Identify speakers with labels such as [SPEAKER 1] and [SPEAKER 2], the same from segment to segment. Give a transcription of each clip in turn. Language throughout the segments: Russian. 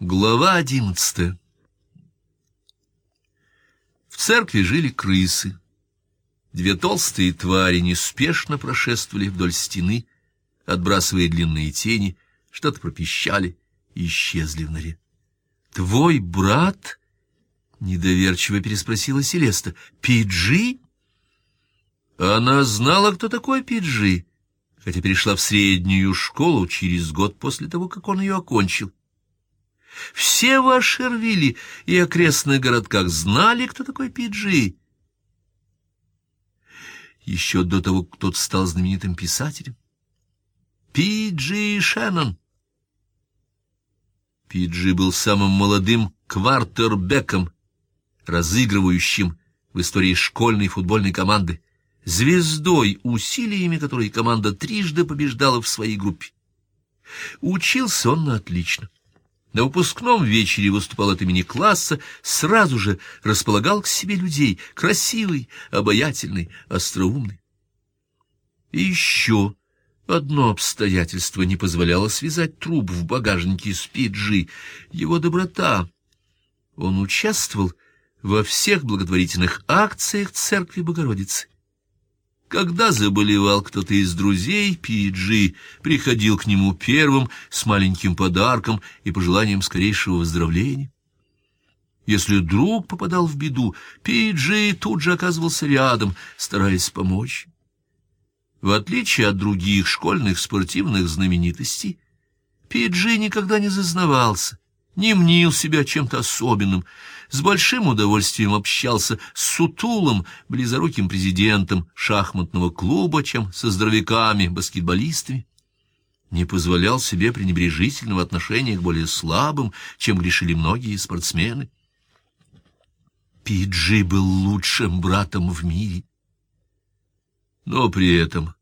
[SPEAKER 1] Глава одиннадцатая В церкви жили крысы. Две толстые твари неспешно прошествовали вдоль стены, отбрасывая длинные тени, что-то пропищали и исчезли в норе. «Твой брат?» — недоверчиво переспросила Селеста. «Пиджи?» Она знала, кто такой Пиджи, хотя перешла в среднюю школу через год после того, как он ее окончил. Все в Ашервилле и окрестных городках знали, кто такой Пиджи. Еще до того, как тот стал знаменитым писателем. Пиджи Шеннон. Пиджи был самым молодым квартербеком, разыгрывающим в истории школьной футбольной команды, звездой, усилиями которой команда трижды побеждала в своей группе. Учился он отлично. На выпускном вечере выступал от имени класса, сразу же располагал к себе людей, красивый, обаятельный, остроумный. И еще одно обстоятельство не позволяло связать труп в багажнике с Пиджи — его доброта. Он участвовал во всех благотворительных акциях Церкви Богородицы. Когда заболевал кто-то из друзей, Пиджи приходил к нему первым с маленьким подарком и пожеланием скорейшего выздоровления. Если друг попадал в беду, Пиджи тут же оказывался рядом, стараясь помочь. В отличие от других школьных спортивных знаменитостей, Пиджи никогда не зазнавался, не мнил себя чем-то особенным, с большим удовольствием общался с сутулым, близоруким президентом шахматного клуба, чем со здоровяками, баскетболистами. Не позволял себе пренебрежительного отношения к более слабым, чем грешили многие спортсмены. Пиджи был лучшим братом в мире, но при этом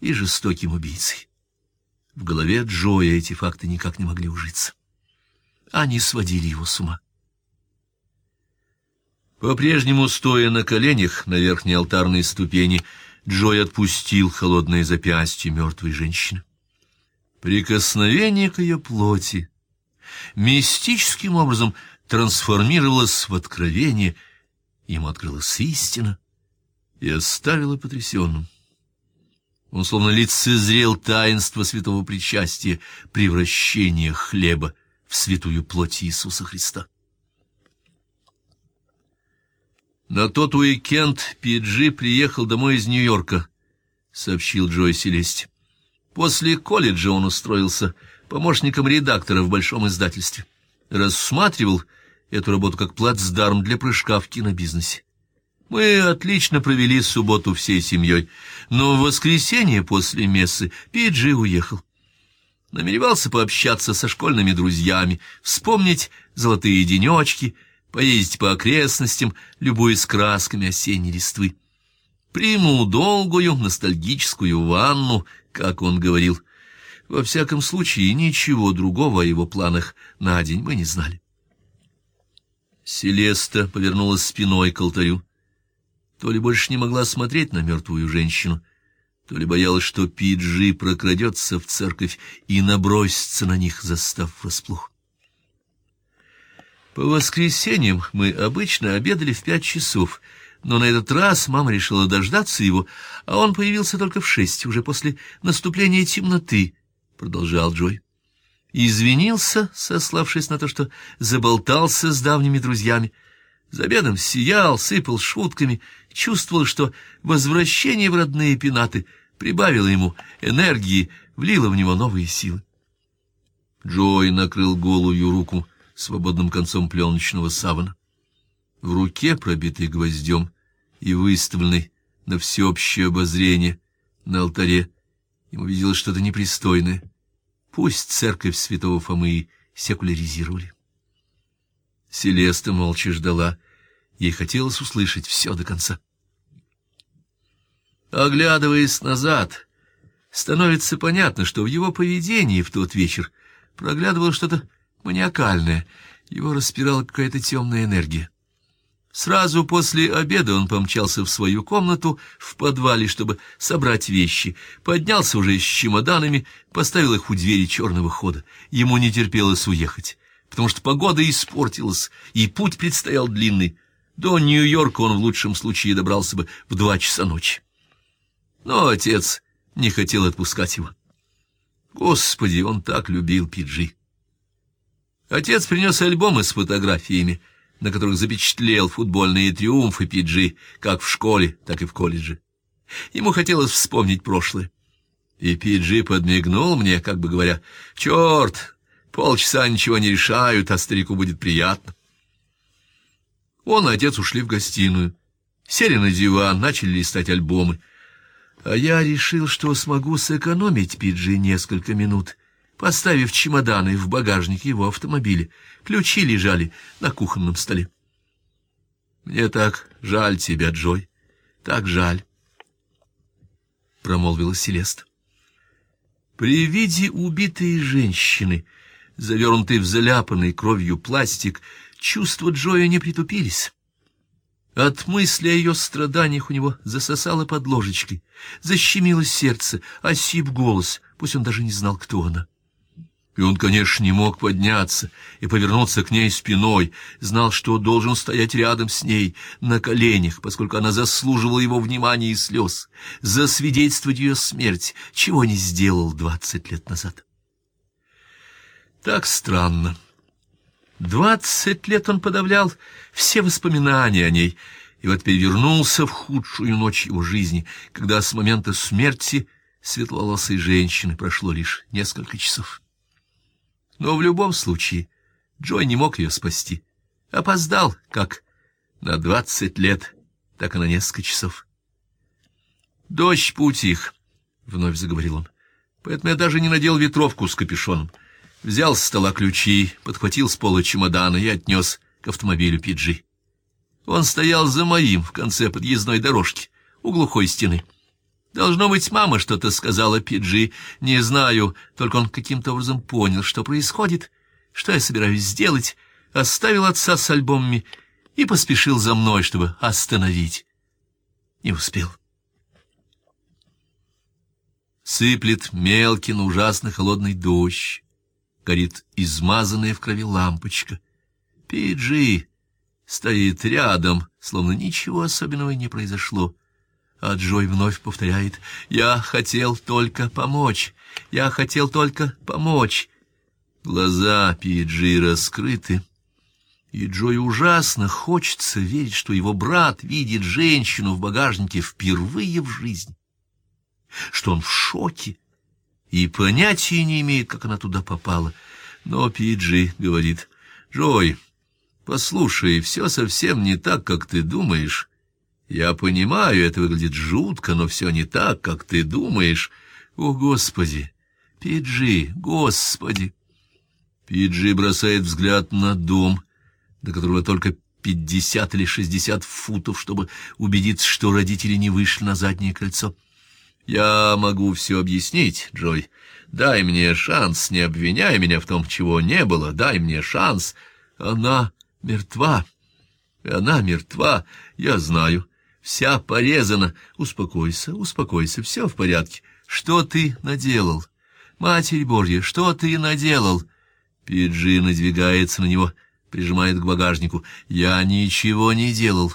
[SPEAKER 1] и жестоким убийцей. В голове Джоя эти факты никак не могли ужиться. Они сводили его с ума. По-прежнему, стоя на коленях на верхней алтарной ступени, Джой отпустил холодное запястье мертвой женщины. Прикосновение к ее плоти мистическим образом трансформировалось в откровение, ему открылась истина и оставила потрясенным. Он словно лицезрел таинство святого причастия, превращения хлеба в святую плоть Иисуса Христа. На тот уикенд Пиджи приехал домой из Нью-Йорка, — сообщил Джой Селесте. После колледжа он устроился помощником редактора в большом издательстве. Рассматривал эту работу как плацдарм для прыжка в кинобизнесе. Мы отлично провели субботу всей семьей, но в воскресенье после мессы Пиджи уехал. Намеревался пообщаться со школьными друзьями, вспомнить золотые денечки — поездить по окрестностям, любуясь красками осенней листвы. Приму долгую ностальгическую ванну, как он говорил. Во всяком случае, ничего другого о его планах на день мы не знали. Селеста повернулась спиной к алтарю. То ли больше не могла смотреть на мертвую женщину, то ли боялась, что Пиджи прокрадется в церковь и набросится на них, застав врасплох. По воскресеньям мы обычно обедали в пять часов, но на этот раз мама решила дождаться его, а он появился только в шесть, уже после наступления темноты, — продолжал Джой. Извинился, сославшись на то, что заболтался с давними друзьями. За обедом сиял, сыпал шутками, чувствовал, что возвращение в родные пенаты прибавило ему энергии, влило в него новые силы. Джой накрыл голую руку свободным концом пленочного савана. В руке, пробитой гвоздем и выставленной на всеобщее обозрение на алтаре, ему виделось что-то непристойное. Пусть церковь святого Фомы секуляризировали. Селеста молча ждала. Ей хотелось услышать все до конца. Оглядываясь назад, становится понятно, что в его поведении в тот вечер проглядывало что-то маниакальное. Его распирала какая-то темная энергия. Сразу после обеда он помчался в свою комнату в подвале, чтобы собрать вещи. Поднялся уже с чемоданами, поставил их у двери черного хода. Ему не терпелось уехать. потому что погода испортилась, и путь предстоял длинный. До Нью-Йорка он в лучшем случае добрался бы в два часа ночи. Но отец не хотел отпускать его. Господи, он так любил Пиджи. Отец принес альбомы с фотографиями, на которых запечатлел футбольные триумфы Пиджи, как в школе, так и в колледже. Ему хотелось вспомнить прошлое. И Пиджи подмигнул мне, как бы говоря, «Черт, полчаса ничего не решают, а старику будет приятно». Он и отец ушли в гостиную, сели на диван, начали листать альбомы. А я решил, что смогу сэкономить Пиджи несколько минут, поставив чемоданы в багажник его автомобиля. Ключи лежали на кухонном столе. «Мне так жаль тебя, Джой, так жаль», — промолвила Селеста. При виде убитой женщины, завернутой в заляпанный кровью пластик, чувства Джоя не притупились. От мысли о ее страданиях у него засосало под ложечкой, защемило сердце, осип голос, пусть он даже не знал, кто она. И он, конечно, не мог подняться и повернуться к ней спиной, знал, что должен стоять рядом с ней, на коленях, поскольку она заслуживала его внимания и слез, засвидетельствовать ее смерть, чего не сделал двадцать лет назад. Так странно. Двадцать лет он подавлял все воспоминания о ней, и вот перевернулся в худшую ночь его жизни, когда с момента смерти светловолосой женщины прошло лишь несколько часов. Но в любом случае Джой не мог ее спасти. Опоздал, как на двадцать лет, так и на несколько часов. «Дождь поутих», — вновь заговорил он, — «поэтому я даже не надел ветровку с капюшоном. Взял с стола ключи, подхватил с пола чемодана и отнес к автомобилю Пиджи. Он стоял за моим в конце подъездной дорожки, у глухой стены. Должно быть, мама что-то сказала Пиджи. Не знаю, только он каким-то образом понял, что происходит, что я собираюсь сделать, оставил отца с альбомами и поспешил за мной, чтобы остановить. Не успел. Сыплет мелкий, но ужасно холодный дождь. Горит измазанная в крови лампочка. Пиджи стоит рядом, словно ничего особенного не произошло. А Джой вновь повторяет «Я хотел только помочь! Я хотел только помочь!» Глаза Пиджи раскрыты, и Джой ужасно хочется верить, что его брат видит женщину в багажнике впервые в жизни, что он в шоке и понятия не имеет, как она туда попала. Но Пиджи говорит «Джой, послушай, все совсем не так, как ты думаешь». Я понимаю, это выглядит жутко, но все не так, как ты думаешь. О, Господи! Пиджи, Господи! Пиджи бросает взгляд на дом, до которого только пятьдесят или шестьдесят футов, чтобы убедиться, что родители не вышли на заднее кольцо. Я могу все объяснить, Джой. Дай мне шанс, не обвиняй меня в том, чего не было. Дай мне шанс. Она мертва. Она мертва, я знаю вся порезана. Успокойся, успокойся, все в порядке. Что ты наделал? Матерь Божья, что ты наделал? Пиджи надвигается на него, прижимает к багажнику. Я ничего не делал.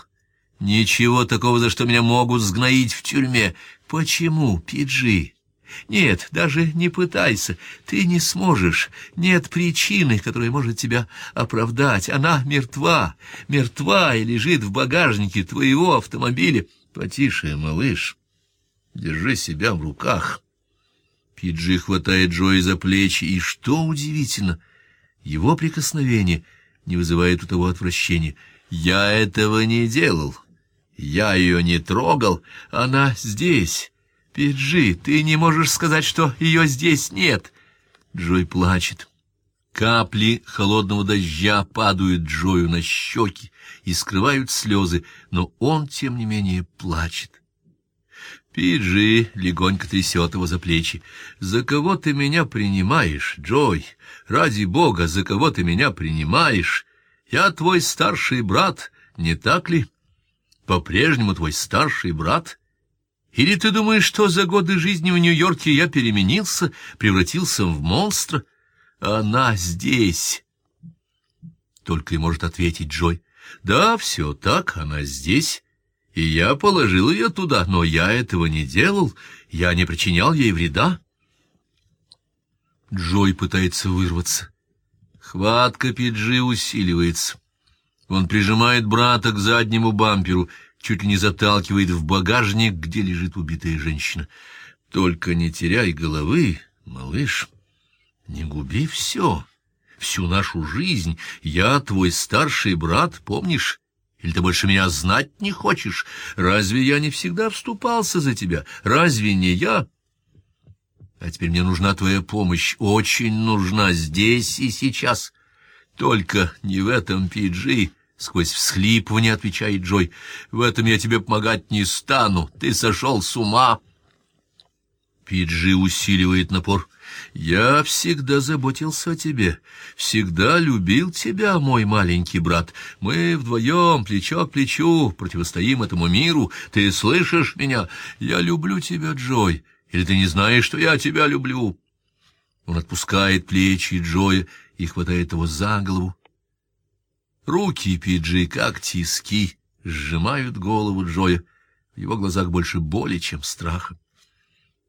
[SPEAKER 1] Ничего такого, за что меня могут сгноить в тюрьме. Почему, Пиджи? Нет, даже не пытайся, ты не сможешь. Нет причины, которая может тебя оправдать. Она мертва, мертва и лежит в багажнике твоего автомобиля. Потише, малыш, держи себя в руках. Пиджи хватает Джои за плечи, и, что удивительно, его прикосновение не вызывает у того отвращения. «Я этого не делал. Я ее не трогал. Она здесь». «Пиджи, ты не можешь сказать, что ее здесь нет!» Джой плачет. Капли холодного дождя падают Джою на щеки и скрывают слезы, но он, тем не менее, плачет. Пиджи легонько трясет его за плечи. «За кого ты меня принимаешь, Джой? Ради бога, за кого ты меня принимаешь? Я твой старший брат, не так ли? По-прежнему твой старший брат?» Или ты думаешь, что за годы жизни в Нью-Йорке я переменился, превратился в монстра? Она здесь. только и может ответить Джой. Да, все так, она здесь, и я положил ее туда, но я этого не делал, я не причинял ей вреда. Джой пытается вырваться. Хватка Пиджи усиливается. Он прижимает брата к заднему бамперу, чуть ли не заталкивает в багажник, где лежит убитая женщина. Только не теряй головы, малыш, не губи все, всю нашу жизнь. Я твой старший брат, помнишь? Или ты больше меня знать не хочешь? Разве я не всегда вступался за тебя? Разве не я? А теперь мне нужна твоя помощь, очень нужна здесь и сейчас. Только не в этом, Пиджи. Сквозь всхлипывание отвечает Джой. В этом я тебе помогать не стану. Ты сошел с ума. Пиджи усиливает напор. Я всегда заботился о тебе, всегда любил тебя, мой маленький брат. Мы вдвоем, плечо к плечу, противостоим этому миру. Ты слышишь меня? Я люблю тебя, Джой. Или ты не знаешь, что я тебя люблю? Он отпускает плечи Джоя и хватает его за голову. Руки Пиджи, как тиски, сжимают голову Джоя. В его глазах больше боли, чем страха.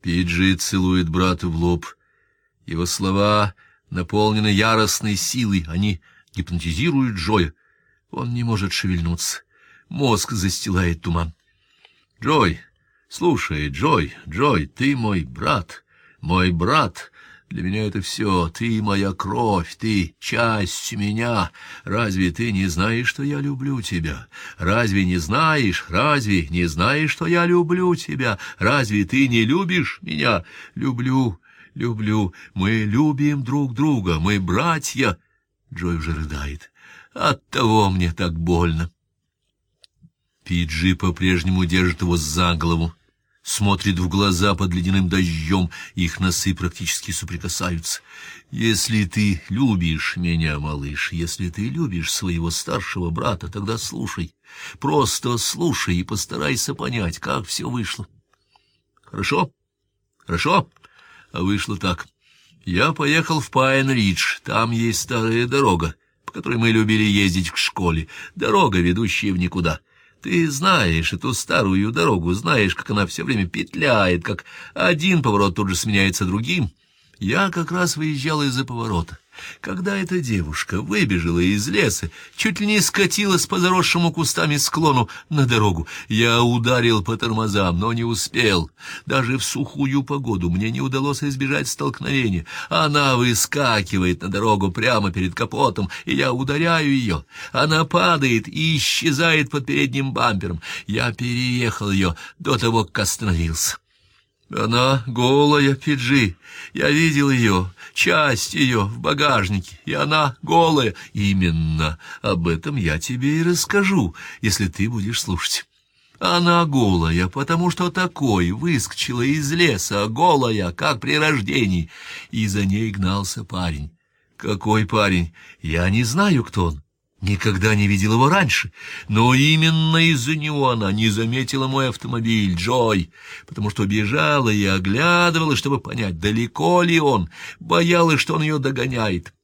[SPEAKER 1] Пиджи целует брата в лоб. Его слова наполнены яростной силой, они гипнотизируют Джоя. Он не может шевельнуться. Мозг застилает туман. Джой, слушай, Джой, Джой, ты мой брат, мой брат. Для меня это все. Ты моя кровь, ты часть меня. Разве ты не знаешь, что я люблю тебя? Разве не знаешь? Разве не знаешь, что я люблю тебя? Разве ты не любишь меня? Люблю, люблю. Мы любим друг друга, мы братья. Джой уже рыдает. Оттого мне так больно. Пиджи по-прежнему держит его за голову смотрит в глаза под ледяным дождем, их носы практически соприкасаются. «Если ты любишь меня, малыш, если ты любишь своего старшего брата, тогда слушай, просто слушай и постарайся понять, как все вышло». «Хорошо? Хорошо?» А вышло так. «Я поехал в Пайн-Ридж, там есть старая дорога, по которой мы любили ездить к школе, дорога, ведущая в никуда». Ты знаешь эту старую дорогу, знаешь, как она все время петляет, как один поворот тут же сменяется другим. Я как раз выезжал из-за поворота. Когда эта девушка выбежала из леса, чуть ли не скатилась по заросшему кустами склону на дорогу, я ударил по тормозам, но не успел. Даже в сухую погоду мне не удалось избежать столкновения. Она выскакивает на дорогу прямо перед капотом, и я ударяю ее. Она падает и исчезает под передним бампером. Я переехал ее до того, как остановился. Она голая, Пиджи. Я видел ее, часть ее в багажнике, и она голая. Именно об этом я тебе и расскажу, если ты будешь слушать. Она голая, потому что такой выскочила из леса, голая, как при рождении, и за ней гнался парень. Какой парень? Я не знаю, кто он. Никогда не видел его раньше, но именно из-за него она не заметила мой автомобиль, Джой, потому что бежала и оглядывала, чтобы понять, далеко ли он, боялась, что он ее догоняет.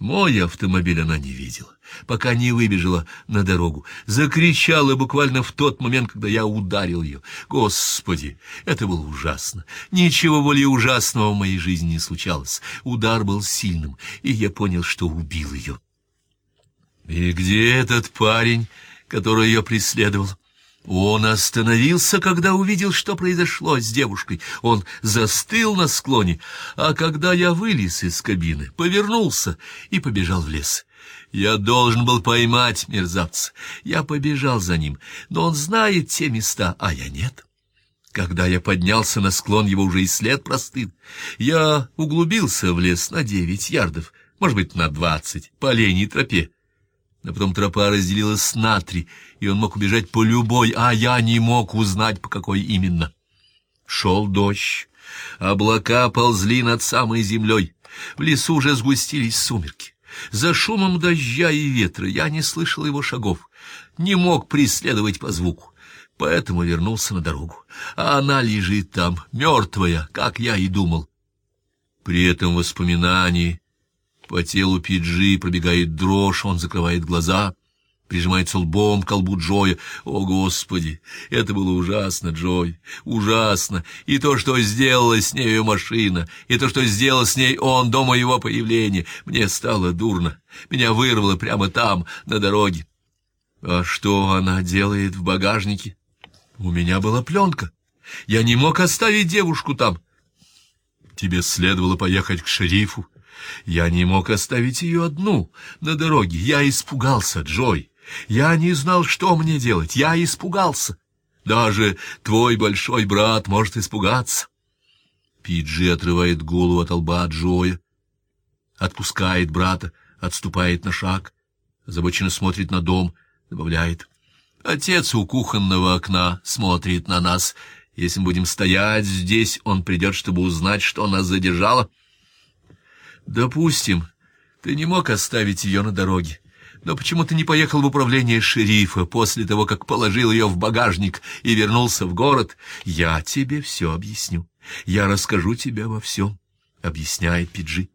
[SPEAKER 1] Мой автомобиль она не видела, пока не выбежала на дорогу, закричала буквально в тот момент, когда я ударил ее. Господи, это было ужасно. Ничего более ужасного в моей жизни не случалось. Удар был сильным, и я понял, что убил ее. И где этот парень, который ее преследовал? Он остановился, когда увидел, что произошло с девушкой. Он застыл на склоне, а когда я вылез из кабины, повернулся и побежал в лес. Я должен был поймать мерзавца. Я побежал за ним, но он знает те места, а я нет. Когда я поднялся на склон, его уже и след простыл. Я углубился в лес на девять ярдов, может быть, на двадцать, по оленей тропе. Но потом тропа разделилась на три, и он мог убежать по любой, а я не мог узнать, по какой именно. Шел дождь, облака ползли над самой землей, в лесу уже сгустились сумерки. За шумом дождя и ветра я не слышал его шагов, не мог преследовать по звуку, поэтому вернулся на дорогу. А она лежит там, мертвая, как я и думал. При этом воспоминании По телу Пиджи пробегает дрожь, он закрывает глаза, прижимается лбом к колбу Джоя. О, Господи, это было ужасно, Джой, ужасно. И то, что сделала с нею машина, и то, что сделал с ней он до моего появления. Мне стало дурно. Меня вырвало прямо там, на дороге. А что она делает в багажнике? У меня была пленка. Я не мог оставить девушку там. Тебе следовало поехать к шерифу. Я не мог оставить ее одну на дороге. Я испугался, Джой. Я не знал, что мне делать. Я испугался. Даже твой большой брат может испугаться. Пиджи отрывает голову от лба Джоя, отпускает брата, отступает на шаг, озабоченно смотрит на дом, добавляет. Отец у кухонного окна смотрит на нас. Если мы будем стоять здесь, он придет, чтобы узнать, что нас задержало. Допустим, ты не мог оставить ее на дороге. Но почему ты не поехал в управление шерифа после того, как положил ее в багажник и вернулся в город? Я тебе все объясню. Я расскажу тебе во всем, — объясняет Пиджи.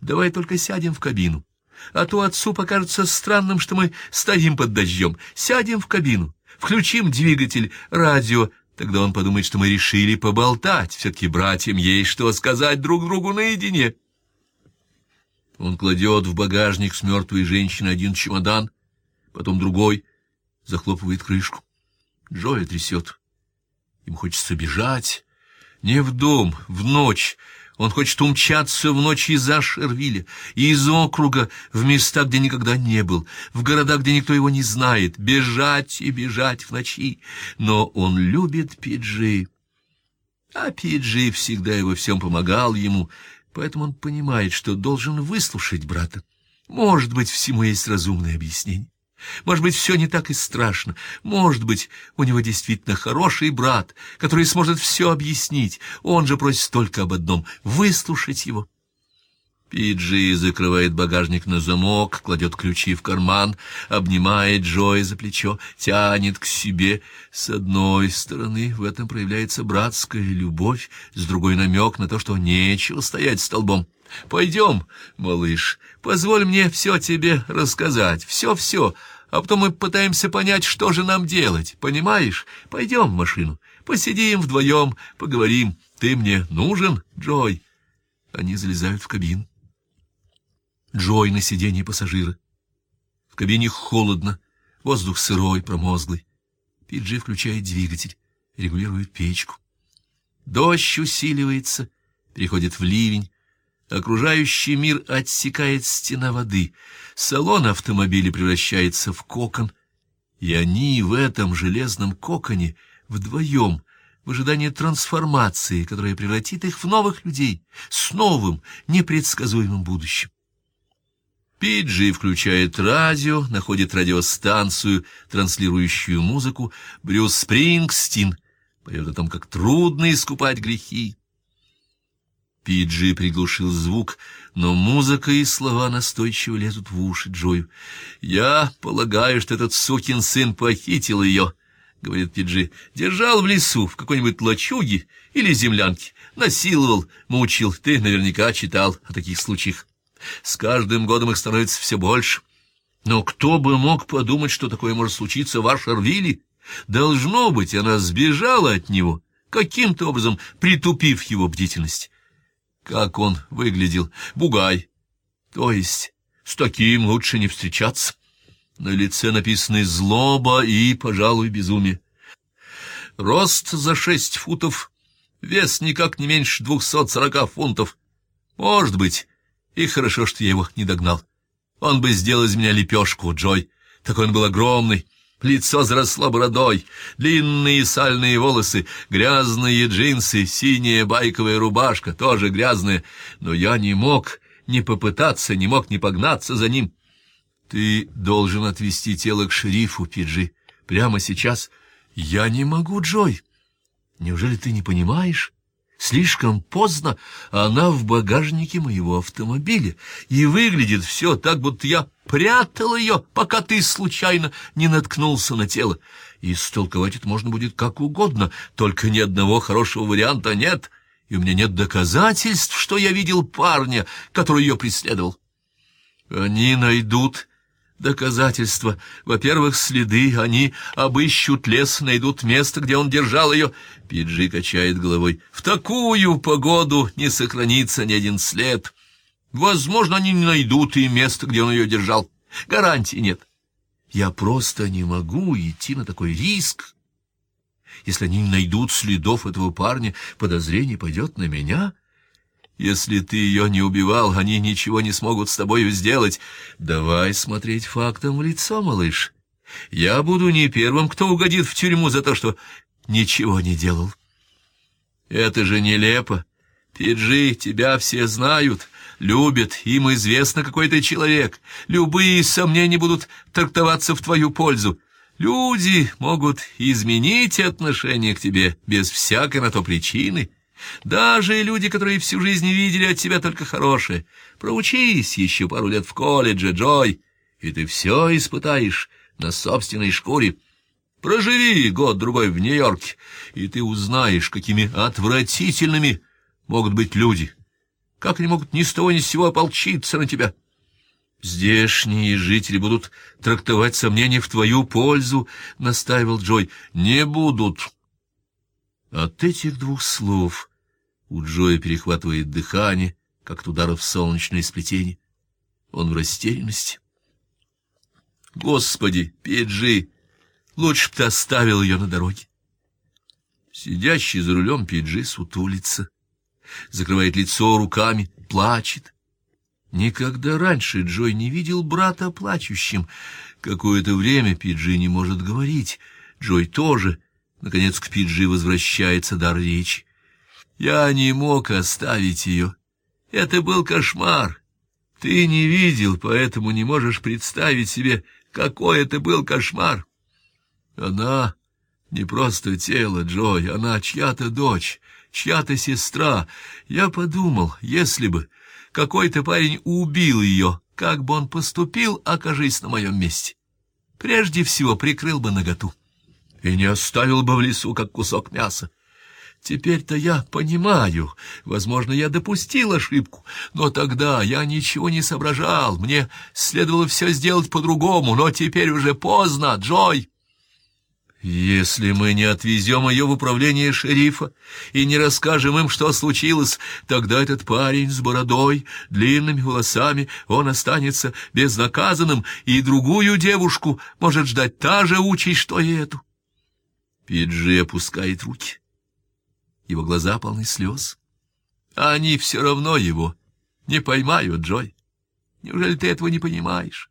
[SPEAKER 1] Давай только сядем в кабину. А то отцу покажется странным, что мы стоим под дождем. Сядем в кабину, включим двигатель, радио. Тогда он подумает, что мы решили поболтать. Все-таки братьям есть что сказать друг другу наедине. Он кладет в багажник с мертвой женщиной один чемодан, потом другой, захлопывает крышку. Джоя трясет. Им хочется бежать. Не в дом, в ночь. Он хочет умчаться в ночь из Ашервиля, из округа, в места, где никогда не был, в города, где никто его не знает, бежать и бежать в ночи. Но он любит Пиджи. А Пиджи всегда и во всем помогал ему, Поэтому он понимает, что должен выслушать брата. Может быть, всему есть разумное объяснение. Может быть, все не так и страшно. Может быть, у него действительно хороший брат, который сможет все объяснить. Он же просит только об одном — выслушать его. Пиджи закрывает багажник на замок, кладет ключи в карман, обнимает Джоя за плечо, тянет к себе. С одной стороны, в этом проявляется братская любовь, с другой — намек на то, что нечего стоять столбом. «Пойдем, малыш, позволь мне все тебе рассказать, все-все, а потом мы пытаемся понять, что же нам делать, понимаешь? Пойдем в машину, посидим вдвоем, поговорим. Ты мне нужен, Джой?» Они залезают в кабину. Джой на сиденье пассажира. В кабине холодно, воздух сырой, промозглый. Пиджи включает двигатель, регулирует печку. Дождь усиливается, переходит в ливень. Окружающий мир отсекает стена воды. Салон автомобиля превращается в кокон. И они в этом железном коконе вдвоем, в ожидании трансформации, которая превратит их в новых людей, с новым, непредсказуемым будущим. Пиджи включает радио, находит радиостанцию, транслирующую музыку. Брюс Спрингстин поет о том, как трудно искупать грехи. Пиджи приглушил звук, но музыка и слова настойчиво лезут в уши Джою. «Я полагаю, что этот сукин сын похитил ее», — говорит Пиджи. «Держал в лесу, в какой-нибудь лачуге или землянке, насиловал, мучил. Ты наверняка читал о таких случаях». С каждым годом их становится все больше. Но кто бы мог подумать, что такое может случиться в Ашервилле? Должно быть, она сбежала от него, каким-то образом притупив его бдительность. Как он выглядел? Бугай. То есть с таким лучше не встречаться. На лице написаны злоба и, пожалуй, безумие. Рост за шесть футов, вес никак не меньше двухсот сорока фунтов. Может быть, и хорошо, что я его не догнал. Он бы сделал из меня лепешку, Джой. Такой он был огромный. Лицо заросло бородой, длинные сальные волосы, грязные джинсы, синяя байковая рубашка, тоже грязная. Но я не мог не попытаться, не мог не погнаться за ним. Ты должен отвезти тело к шерифу, Пиджи, прямо сейчас. Я не могу, Джой. Неужели ты не понимаешь? Слишком поздно она в багажнике моего автомобиля, и выглядит все так, будто я прятал ее, пока ты случайно не наткнулся на тело. И истолковать это можно будет как угодно, только ни одного хорошего варианта нет, и у меня нет доказательств, что я видел парня, который ее преследовал. Они найдут доказательства. Во-первых, следы. Они обыщут лес, найдут место, где он держал ее. Пиджи качает головой. В такую погоду не сохранится ни один след. Возможно, они не найдут и место, где он ее держал. Гарантии нет. Я просто не могу идти на такой риск. Если они не найдут следов этого парня, подозрение пойдет на меня. Если ты ее не убивал, они ничего не смогут с тобою сделать. Давай смотреть фактом в лицо, малыш. Я буду не первым, кто угодит в тюрьму за то, что ничего не делал. Это же нелепо. Пиджи, тебя все знают, любят, им известно, какой ты человек. Любые сомнения будут трактоваться в твою пользу. Люди могут изменить отношение к тебе без всякой на то причины. Даже люди, которые всю жизнь видели от тебя только хорошее. Проучись еще пару лет в колледже, Джой, и ты все испытаешь на собственной шкуре. Проживи год-другой в Нью-Йорке, и ты узнаешь, какими отвратительными могут быть люди. Как они могут ни с того ни с сего ополчиться на тебя? Здешние жители будут трактовать сомнения в твою пользу, — настаивал Джой. Не будут. От этих двух слов у Джоя перехватывает дыхание, как от ударов в солнечное сплетение. Он в растерянности. Господи, Пиджи, лучше б ты оставил ее на дороге. Сидящий за рулем Пиджи сутулится, закрывает лицо руками, плачет. Никогда раньше Джой не видел брата плачущим. Какое-то время Пиджи не может говорить. Джой тоже. Наконец к Пиджи возвращается дар речи. Я не мог оставить ее. Это был кошмар. Ты не видел, поэтому не можешь представить себе, какой это был кошмар. Она не просто тело, Джой, она чья-то дочь, чья-то сестра. Я подумал, если бы какой-то парень убил ее, как бы он поступил, окажись на моем месте. Прежде всего прикрыл бы наготу и не оставил бы в лесу, как кусок мяса. Теперь-то я понимаю, возможно, я допустил ошибку, но тогда я ничего не соображал, мне следовало все сделать по-другому, но теперь уже поздно, Джой. Если мы не отвезем ее в управление шерифа и не расскажем им, что случилось, тогда этот парень с бородой, длинными волосами, он останется безнаказанным, и другую девушку может ждать та же участь, что и эту. Пиджи опускает руки его глаза полны слез. А они все равно его не поймают, Джой. Неужели ты этого не понимаешь?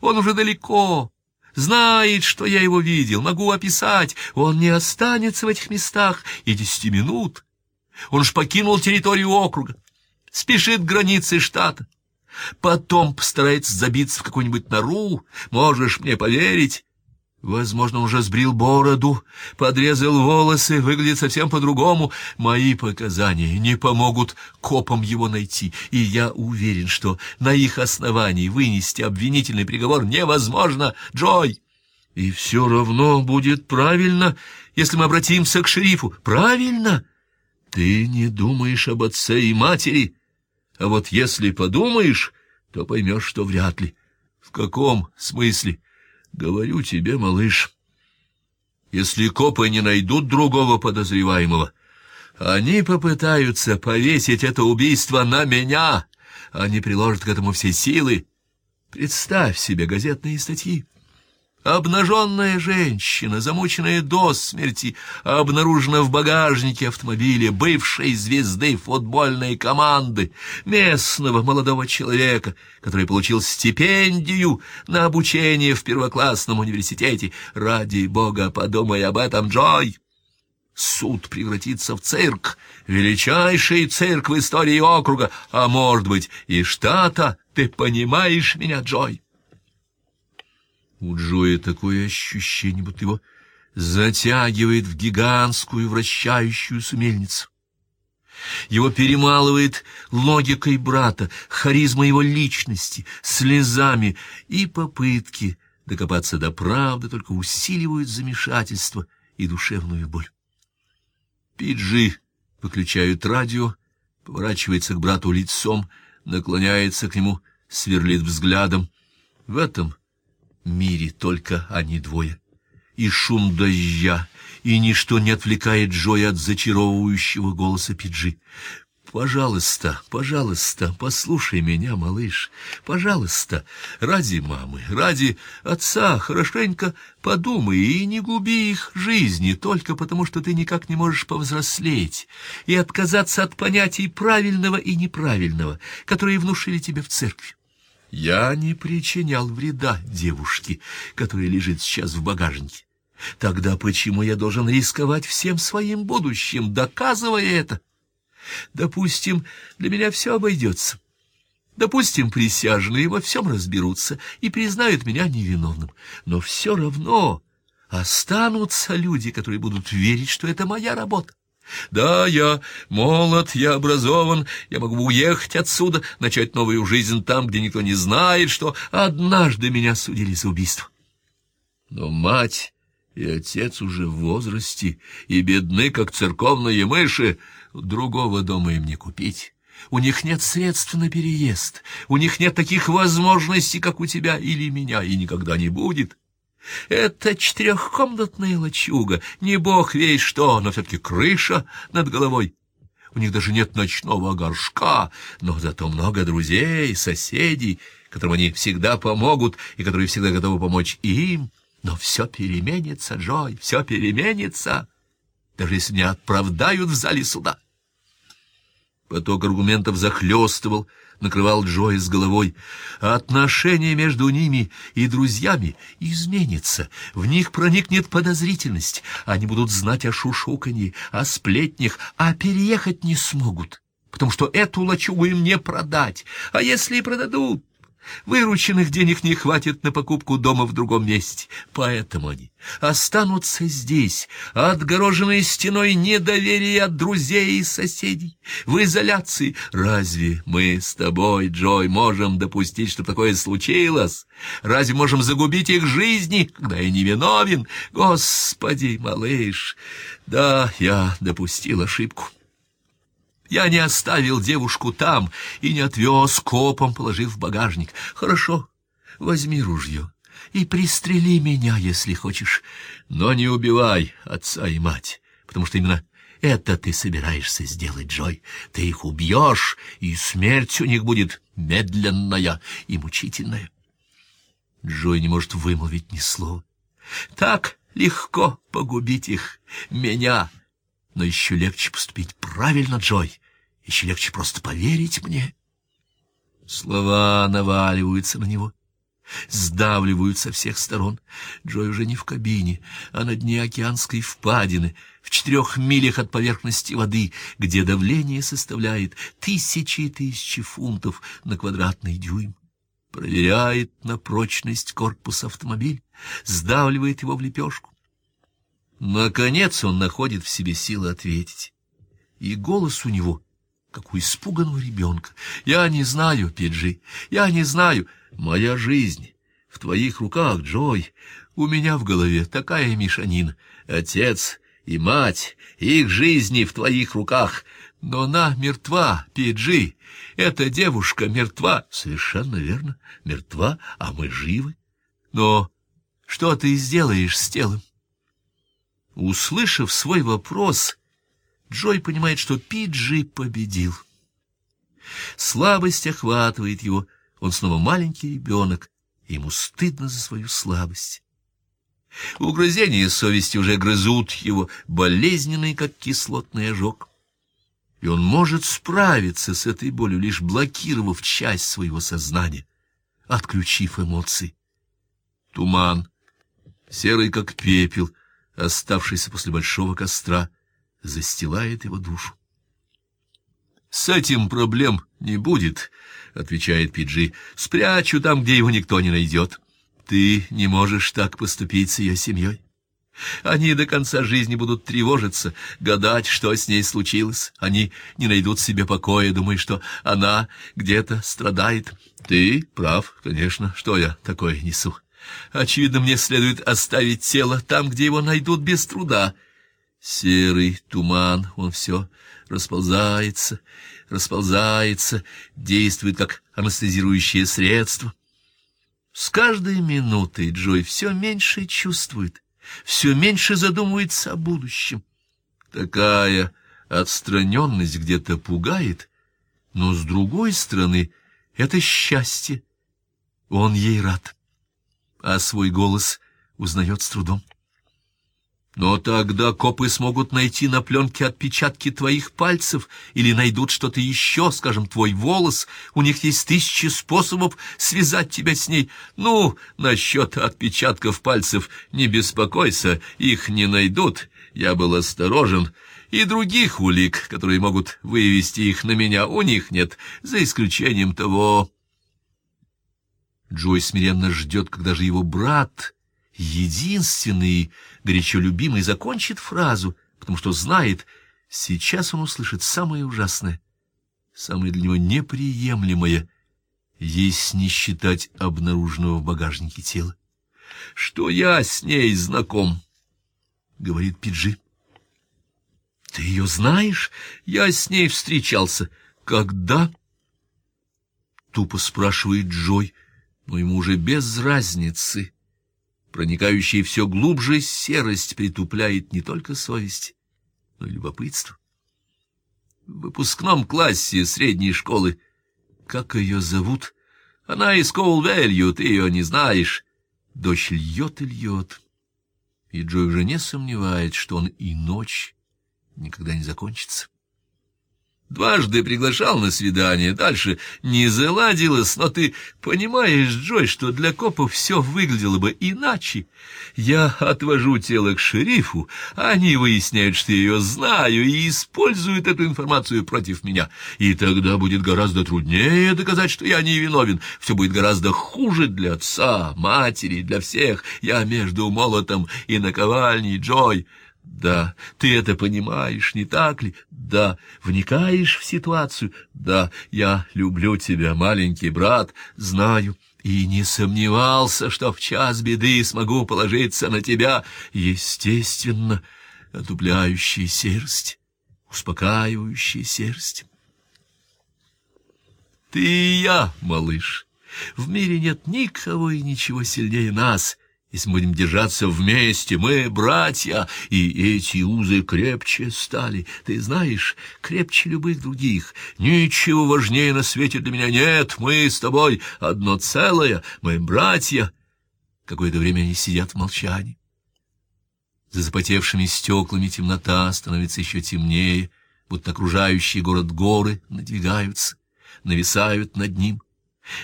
[SPEAKER 1] Он уже далеко, знает, что я его видел, могу описать. Он не останется в этих местах и десяти минут. Он ж покинул территорию округа, спешит к границе штата. Потом постарается забиться в какую-нибудь нору, можешь мне поверить. Возможно, уже сбрил бороду, подрезал волосы, выглядит совсем по-другому. Мои показания не помогут копам его найти, и я уверен, что на их основании вынести обвинительный приговор невозможно, Джой. И все равно будет правильно, если мы обратимся к шерифу. Правильно? Ты не думаешь об отце и матери, а вот если подумаешь, то поймешь, что вряд ли. В каком смысле? — Говорю тебе, малыш, если копы не найдут другого подозреваемого, они попытаются повесить это убийство на меня. Они приложат к этому все силы. Представь себе газетные статьи. Обнаженная женщина, замученная до смерти, обнаружена в багажнике автомобиля бывшей звезды футбольной команды, местного молодого человека, который получил стипендию на обучение в первоклассном университете. Ради бога, подумай об этом, Джой! Суд превратится в цирк, величайший цирк в истории округа, а, может быть, и штата. Ты понимаешь меня, Джой? У Джоя такое ощущение, будто его затягивает в гигантскую вращающуюся мельницу. Его перемалывает логикой брата, харизма его личности, слезами, и попытки докопаться до правды только усиливают замешательство и душевную боль. Пиджи выключают радио, поворачивается к брату лицом, наклоняется к нему сверлит взглядом. В этом мире только они двое. И шум дождя, и ничто не отвлекает Джоя от зачаровывающего голоса Пиджи. Пожалуйста, пожалуйста, послушай меня, малыш. Пожалуйста, ради мамы, ради отца, хорошенько подумай и не губи их жизни только потому, что ты никак не можешь повзрослеть и отказаться от понятий правильного и неправильного, которые внушили тебе в церкви. Я не причинял вреда девушке, которая лежит сейчас в багажнике. Тогда почему я должен рисковать всем своим будущим, доказывая это? Допустим, для меня все обойдется. Допустим, присяжные во всем разберутся и признают меня невиновным. Но все равно останутся люди, которые будут верить, что это моя работа. Да, я молод, я образован, я могу уехать отсюда, начать новую жизнь там, где никто не знает, что однажды меня судили за убийство. Но мать и отец уже в возрасте, и бедны, как церковные мыши, другого дома им не купить. У них нет средств на переезд, у них нет таких возможностей, как у тебя или меня, и никогда не будет. Это четырехкомнатная лачуга, не бог весь что, но все-таки крыша над головой. У них даже нет ночного горшка, но зато много друзей, соседей, которым они всегда помогут и которые всегда готовы помочь им. Но все переменится, Джой, все переменится, даже если не оправдают в зале суда. Поток аргументов захлестывал, накрывал Джои с головой. Отношения между ними и друзьями изменится. В них проникнет подозрительность. Они будут знать о шушуканье, о сплетнях, а переехать не смогут, потому что эту лачугу им не продать. А если и продадут, Вырученных денег не хватит на покупку дома в другом месте, поэтому они останутся здесь, отгороженные стеной недоверия от друзей и соседей, в изоляции. Разве мы с тобой, Джой, можем допустить, что такое случилось? Разве можем загубить их жизни, когда я невиновен? Господи, малыш, да, я допустил ошибку. Я не оставил девушку там и не отвез копом, положив в багажник. Хорошо, возьми ружье и пристрели меня, если хочешь, но не убивай отца и мать, потому что именно это ты собираешься сделать, Джой. Ты их убьешь, и смерть у них будет медленная и мучительная. Джой не может вымолвить ни слова. Так легко погубить их, меня, но еще легче поступить правильно, Джой. Еще легче просто поверить мне. Слова наваливаются на него, сдавливают со всех сторон. Джой уже не в кабине, а на дне океанской впадины, в четырех милях от поверхности воды, где давление составляет тысячи и тысячи фунтов на квадратный дюйм. Проверяет на прочность корпус автомобиль, сдавливает его в лепешку. Наконец он находит в себе силы ответить. И голос у него как у испуганного ребенка. Я не знаю, Пиджи, я не знаю. Моя жизнь в твоих руках, Джой. У меня в голове такая мешанина. Отец и мать, их жизни в твоих руках. Но она мертва, Пиджи. Эта девушка мертва. Совершенно верно, мертва, а мы живы. Но что ты сделаешь с телом? Услышав свой вопрос, Джой понимает, что Пиджи победил. Слабость охватывает его, он снова маленький ребенок, и ему стыдно за свою слабость. Угрызения совести уже грызут его, болезненный, как кислотный ожог. И он может справиться с этой болью, лишь блокировав часть своего сознания, отключив эмоции. Туман, серый как пепел, оставшийся после большого костра — застилает его душу. «С этим проблем не будет», — отвечает Пиджи. «Спрячу там, где его никто не найдет. Ты не можешь так поступить с ее семьей. Они до конца жизни будут тревожиться, гадать, что с ней случилось. Они не найдут себе покоя, думая, что она где-то страдает. Ты прав, конечно, что я такое несу. Очевидно, мне следует оставить тело там, где его найдут без труда». Серый туман, он все расползается, расползается, действует как анестезирующее средство. С каждой минутой Джой все меньше чувствует, все меньше задумывается о будущем. Такая отстраненность где-то пугает, но, с другой стороны, это счастье. Он ей рад, а свой голос узнает с трудом. Но тогда копы смогут найти на пленке отпечатки твоих пальцев или найдут что-то еще, скажем, твой волос. У них есть тысячи способов связать тебя с ней. Ну, насчет отпечатков пальцев не беспокойся, их не найдут. Я был осторожен. И других улик, которые могут вывести их на меня, у них нет, за исключением того... Джой смиренно ждет, когда же его брат единственный, горячо любимый, закончит фразу, потому что знает, сейчас он услышит самое ужасное, самое для него неприемлемое, если не считать обнаруженного в багажнике тела. «Что я с ней знаком», — говорит Пиджи. «Ты ее знаешь? Я с ней встречался. Когда?» Тупо спрашивает Джой, но ему уже без разницы. Проникающая все глубже серость притупляет не только совесть, но и любопытство. В выпускном классе средней школы. Как ее зовут? Она из Коулвелью, ты ее не знаешь. Дождь льет и льет. И Джой уже не сомневает, что он и ночь никогда не закончится. Дважды приглашал на свидание, дальше не заладилось, но ты понимаешь, Джой, что для копов все выглядело бы иначе. Я отвожу тело к шерифу, они выясняют, что я ее знаю, и используют эту информацию против меня. И тогда будет гораздо труднее доказать, что я не виновен. Все будет гораздо хуже для отца, матери, для всех. Я между молотом и наковальней, Джой. Да, ты это понимаешь, не так ли? Да, вникаешь в ситуацию? Да, я люблю тебя, маленький брат, знаю, и не сомневался, что в час беды смогу положиться на тебя. Естественно, отупляющая серость, успокаивающая серость. Ты и я, малыш, в мире нет никого и ничего сильнее нас — если мы будем держаться вместе, мы братья, и эти узы крепче стали. Ты знаешь, крепче любых других. Ничего важнее на свете для меня нет. Мы с тобой одно целое, мы братья. Какое-то время они сидят в молчании. За запотевшими стеклами темнота становится еще темнее, будто окружающие город горы надвигаются, нависают над ним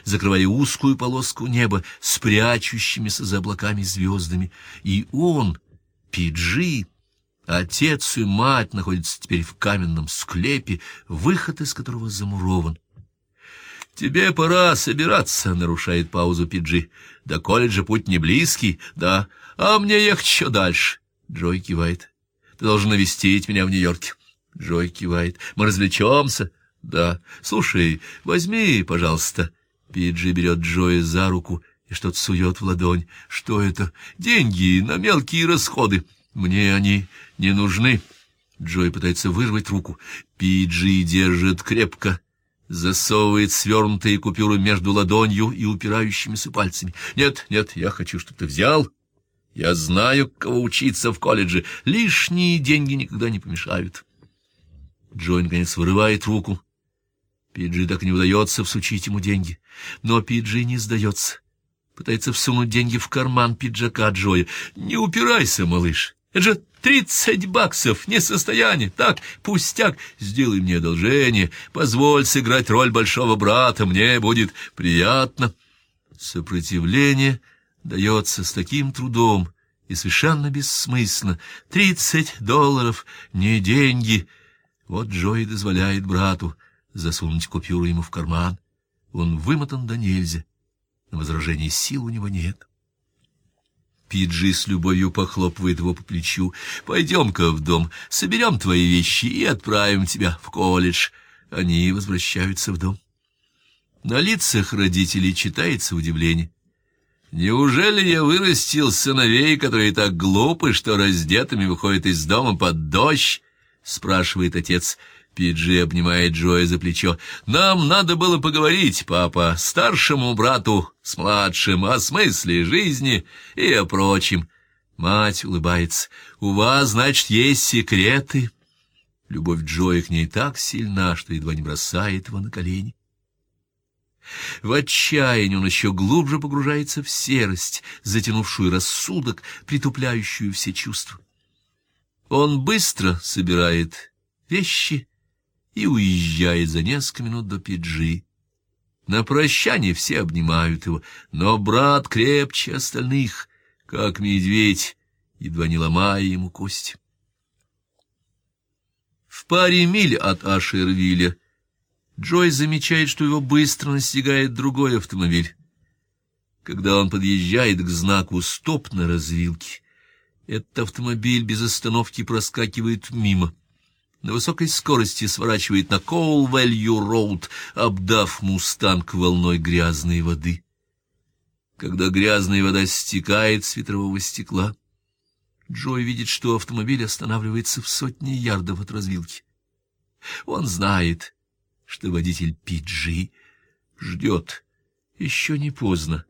[SPEAKER 1] закрывая узкую полоску неба с прячущимися за облаками звездами. И он, Пиджи, отец и мать находятся теперь в каменном склепе, выход из которого замурован. «Тебе пора собираться», — нарушает паузу Пиджи. «До колледжа путь не близкий, да, а мне ехать еще дальше». Джой кивает. «Ты должен навестить меня в Нью-Йорке». Джой кивает. «Мы развлечемся». «Да. Слушай, возьми, пожалуйста, Пиджи берет Джоя за руку и что-то сует в ладонь. Что это? Деньги на мелкие расходы. Мне они не нужны. Джой пытается вырвать руку. Пиджи держит крепко, засовывает свернутые купюры между ладонью и упирающимися пальцами. Нет, нет, я хочу, чтобы ты взял. Я знаю, кого учиться в колледже. Лишние деньги никогда не помешают. Джой, наконец, вырывает руку Пиджи так не удается всучить ему деньги. Но Пиджи не сдается. Пытается всунуть деньги в карман пиджака Джоя. «Не упирайся, малыш. Это же тридцать баксов, не состояние. Так, пустяк. Сделай мне одолжение. Позволь сыграть роль большого брата. Мне будет приятно». Сопротивление дается с таким трудом и совершенно бессмысленно. Тридцать долларов — не деньги. Вот Джой дозволяет брату засунуть купюру ему в карман. Он вымотан до нельзя. На возражение сил у него нет. Пиджи с любовью похлопывает его по плечу. «Пойдем-ка в дом, соберем твои вещи и отправим тебя в колледж». Они возвращаются в дом. На лицах родителей читается удивление. «Неужели я вырастил сыновей, которые так глупы, что раздетыми выходят из дома под дождь?» — спрашивает отец. Пиджи обнимает Джоя за плечо. «Нам надо было поговорить, папа, старшему брату с младшим о смысле жизни и о прочем». Мать улыбается. «У вас, значит, есть секреты?» Любовь Джоя к ней так сильна, что едва не бросает его на колени. В отчаянии он еще глубже погружается в серость, затянувшую рассудок, притупляющую все чувства. Он быстро собирает вещи и уезжает за несколько минут до Пиджи. На прощание все обнимают его, но брат крепче остальных, как медведь, едва не ломая ему кости. В паре миль от Ашервилля Джой замечает, что его быстро настигает другой автомобиль. Когда он подъезжает к знаку «Стоп» на развилке, этот автомобиль без остановки проскакивает мимо — на высокой скорости сворачивает на Коул-Вэлью-Роуд, обдав «Мустанг» волной грязной воды. Когда грязная вода стекает с ветрового стекла, Джой видит, что автомобиль останавливается в сотне ярдов от развилки. Он знает, что водитель Пиджи ждет. Еще не поздно.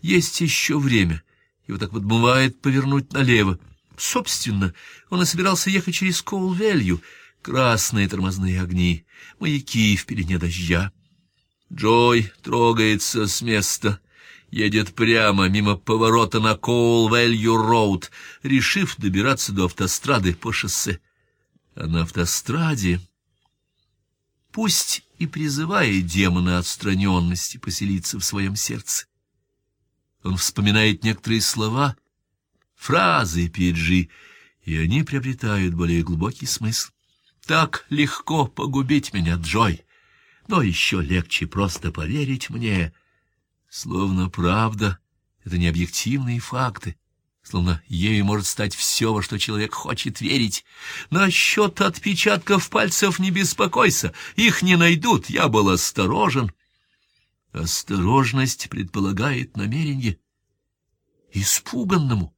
[SPEAKER 1] Есть еще время. Его так подмывает повернуть налево. Собственно, он и собирался ехать через Коул-Вэлью, красные тормозные огни, маяки в пелене дождя. Джой трогается с места, едет прямо мимо поворота на Коул-Вэлью-Роуд, решив добираться до автострады по шоссе. А на автостраде, пусть и призывая демона отстраненности поселиться в своем сердце, он вспоминает некоторые слова, фразы Пиджи, и они приобретают более глубокий смысл. Так легко погубить меня, Джой, но еще легче просто поверить мне. Словно правда — это не объективные факты, словно ею может стать все, во что человек хочет верить. Насчет отпечатков пальцев не беспокойся, их не найдут, я был осторожен. Осторожность предполагает намерение. Испуганному,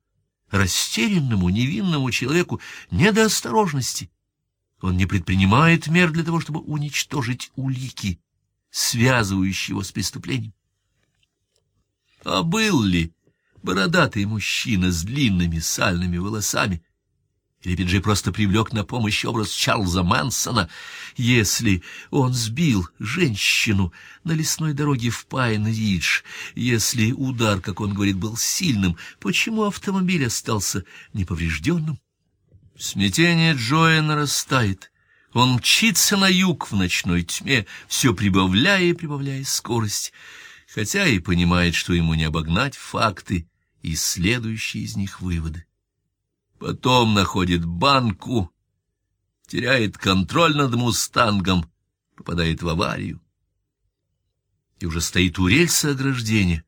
[SPEAKER 1] растерянному, невинному человеку не до осторожности — он не предпринимает мер для того, чтобы уничтожить улики, связывающие его с преступлением. А был ли бородатый мужчина с длинными сальными волосами, или Пиджей просто привлек на помощь образ Чарльза Мэнсона, если он сбил женщину на лесной дороге в Пайн-Ридж, если удар, как он говорит, был сильным, почему автомобиль остался неповрежденным? Смятение Джоя нарастает. Он мчится на юг в ночной тьме, все прибавляя и прибавляя скорость, хотя и понимает, что ему не обогнать факты и следующие из них выводы. Потом находит банку, теряет контроль над «Мустангом», попадает в аварию и уже стоит у рельса ограждения,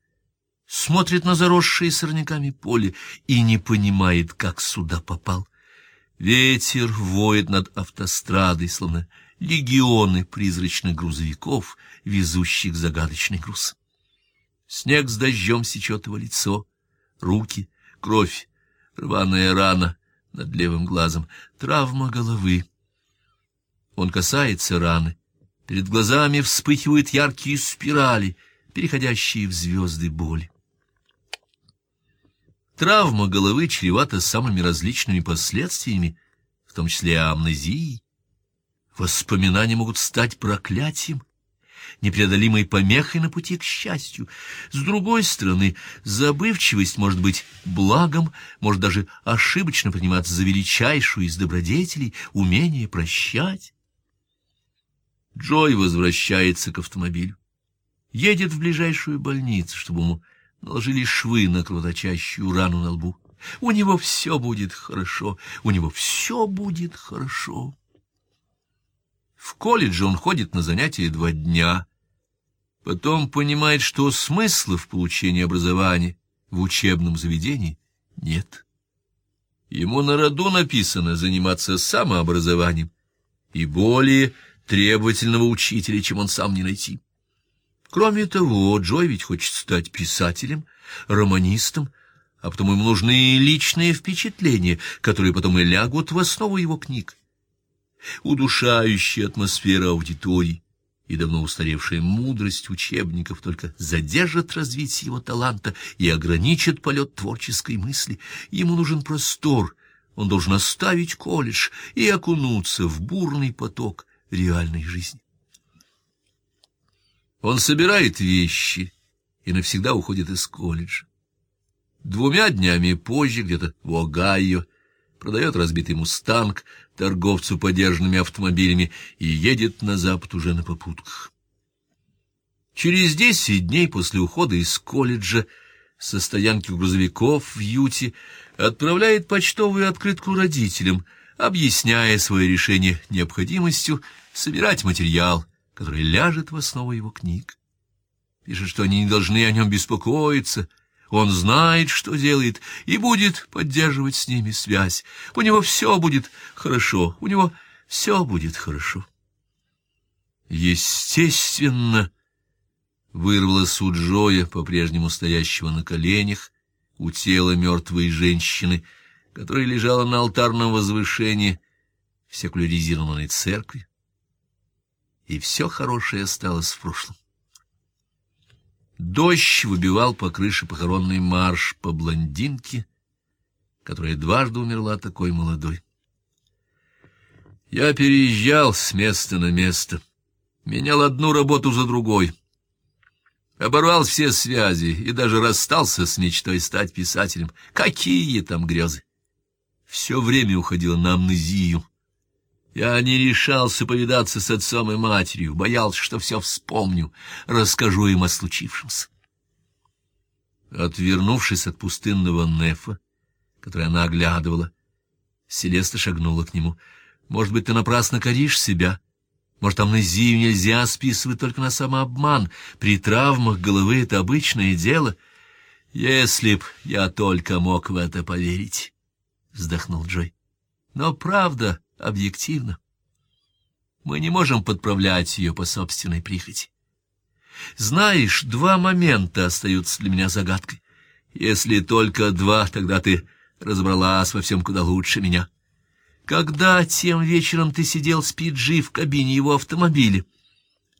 [SPEAKER 1] смотрит на заросшее сорняками поле и не понимает, как сюда попал. Ветер воет над автострадой, словно легионы призрачных грузовиков, везущих загадочный груз. Снег с дождем сечет его лицо, руки, кровь, рваная рана над левым глазом, травма головы. Он касается раны. Перед глазами вспыхивают яркие спирали, переходящие в звезды боли. Травма головы чревата самыми различными последствиями, в том числе и амнезией. Воспоминания могут стать проклятием, непреодолимой помехой на пути к счастью. С другой стороны, забывчивость может быть благом, может даже ошибочно приниматься за величайшую из добродетелей, умение прощать. Джой возвращается к автомобилю, едет в ближайшую больницу, чтобы ему наложили швы на кровоточащую рану на лбу. У него все будет хорошо, у него все будет хорошо. В колледже он ходит на занятия два дня, потом понимает, что смысла в получении образования в учебном заведении нет. Ему на роду написано заниматься самообразованием, и более требовательного учителя, чем он сам не найти. Кроме того, Джой ведь хочет стать писателем, романистом, а потому ему нужны личные впечатления, которые потом и лягут в основу его книг. удушающая атмосфера аудитории и давно устаревшая мудрость учебников только задержат развитие его таланта и ограничат полет творческой мысли. Ему нужен простор, он должен оставить колледж и окунуться в бурный поток реальной жизни. Он собирает вещи и навсегда уходит из колледжа. Двумя днями позже, где-то в Огайо, продает разбитый «Мустанг» торговцу подержанными автомобилями и едет на запад уже на попутках. Через десять дней после ухода из колледжа со стоянки грузовиков в Юте отправляет почтовую открытку родителям, объясняя свое решение необходимостью собирать материал, который ляжет в основу его книг. Пишет, что они не должны о нем беспокоиться, он знает, что делает, и будет поддерживать с ними связь. У него все будет хорошо, у него все будет хорошо. Естественно, вырвалась у Джоя, по-прежнему стоящего на коленях, у тела мертвой женщины, которая лежала на алтарном возвышении в секуляризированной церкви, и все хорошее осталось в прошлом. Дождь выбивал по крыше похоронный марш по блондинке, которая дважды умерла такой молодой. Я переезжал с места на место, менял одну работу за другой, оборвал все связи и даже расстался с мечтой стать писателем. Какие там грезы! Все время уходило на амнезию. Я не решался повидаться с отцом и матерью, боялся, что все вспомню, расскажу им о случившемся. Отвернувшись от пустынного нефа, который она оглядывала, Селеста шагнула к нему. «Может быть, ты напрасно коришь себя? Может, амнезию нельзя списывать только на самообман? При травмах головы это обычное дело. Если б я только мог в это поверить!» — вздохнул Джой. «Но правда...» объективно. Мы не можем подправлять ее по собственной прихоти. Знаешь, два момента остаются для меня загадкой. Если только два, тогда ты разобралась во всем куда лучше меня. Когда тем вечером ты сидел с Пиджи в кабине его автомобиля?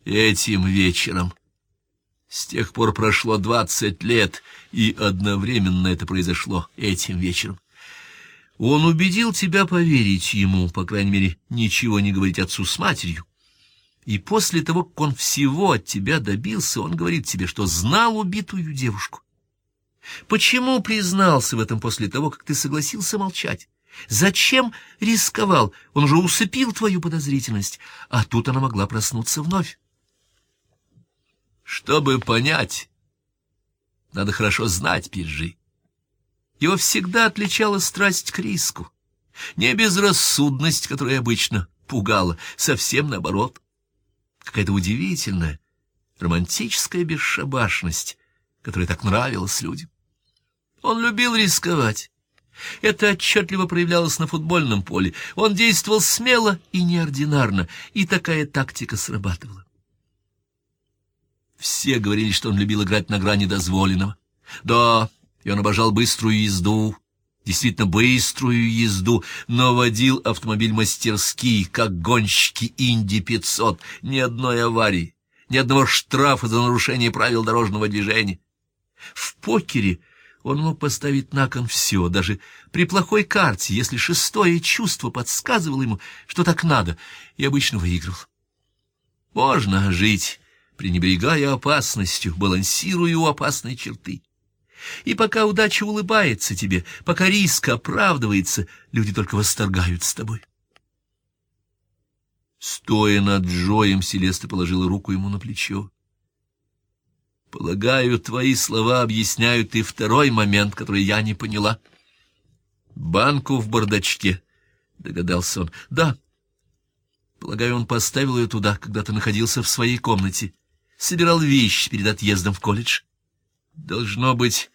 [SPEAKER 1] Этим вечером. С тех пор прошло двадцать лет, и одновременно это произошло этим вечером. Он убедил тебя поверить ему, по крайней мере, ничего не говорить отцу с матерью. И после того, как он всего от тебя добился, он говорит тебе, что знал убитую девушку. Почему признался в этом после того, как ты согласился молчать? Зачем рисковал? Он же усыпил твою подозрительность, а тут она могла проснуться вновь. Чтобы понять, надо хорошо знать Пиджи. Его всегда отличала страсть к риску. Не безрассудность, которая обычно пугала, совсем наоборот. Какая-то удивительная, романтическая бесшабашность, которая так нравилась людям. Он любил рисковать. Это отчетливо проявлялось на футбольном поле. Он действовал смело и неординарно, и такая тактика срабатывала. Все говорили, что он любил играть на грани дозволенного. Да, и он обожал быструю езду, действительно быструю езду, но водил автомобиль мастерски, как гонщики Инди-500, ни одной аварии, ни одного штрафа за нарушение правил дорожного движения. В покере он мог поставить на кон все, даже при плохой карте, если шестое чувство подсказывало ему, что так надо, и обычно выиграл. Можно жить, пренебрегая опасностью, балансируя у опасной черты. И пока удача улыбается тебе, пока риск оправдывается, люди только восторгаются тобой. Стоя над Джоем, Селеста положила руку ему на плечо. Полагаю, твои слова объясняют и второй момент, который я не поняла. Банку в бардачке, догадался он. Да. Полагаю, он поставил ее туда, когда ты находился в своей комнате. Собирал вещи перед отъездом в колледж. Должно быть,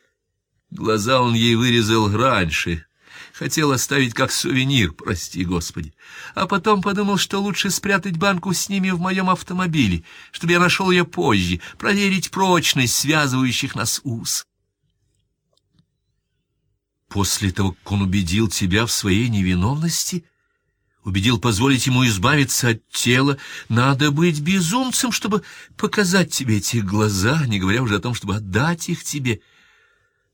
[SPEAKER 1] глаза он ей вырезал раньше. Хотел оставить как сувенир, прости господи. А потом подумал, что лучше спрятать банку с ними в моем автомобиле, чтобы я нашел ее позже, проверить прочность связывающих нас уз. После того, как он убедил тебя в своей невиновности, убедил позволить ему избавиться от тела. Надо быть безумцем, чтобы показать тебе эти глаза, не говоря уже о том, чтобы отдать их тебе.